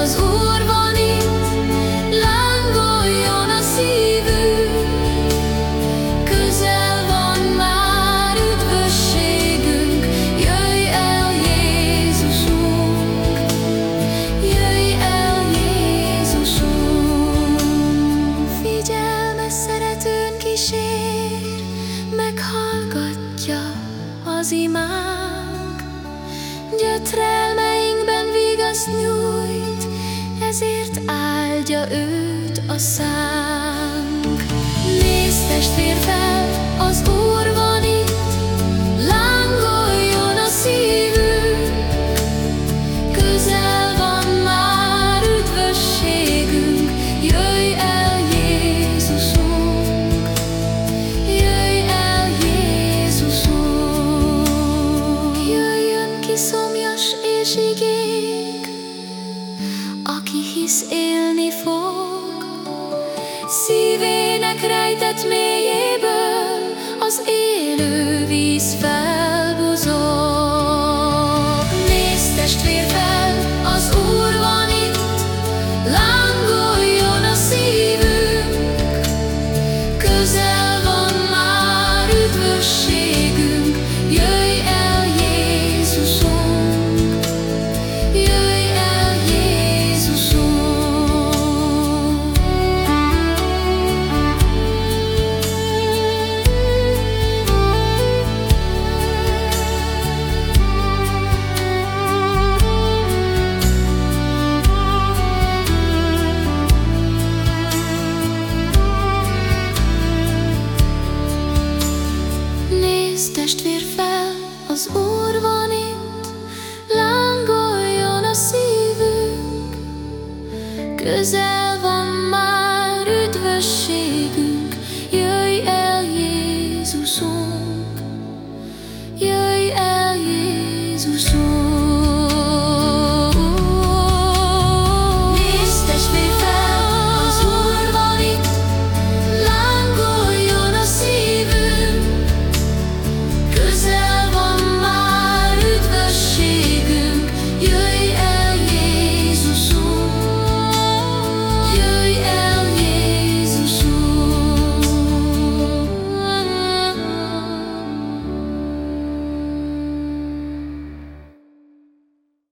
az Úr van a szívünk, közel van már üdvösségünk, jöjj el Jézusunk, jöjj el Jézusunk. Figyelmes szeretőn meghallgatja az imánk, gyötrelmeinkben vigaszt nyújt, ezért áldja őt a szánk. Nézd testvér fel, az Úr rejtett mélyéből az élő víz felbuzog. Nézd testvér fel, az Úr van itt, lángoljon a szívünk, közel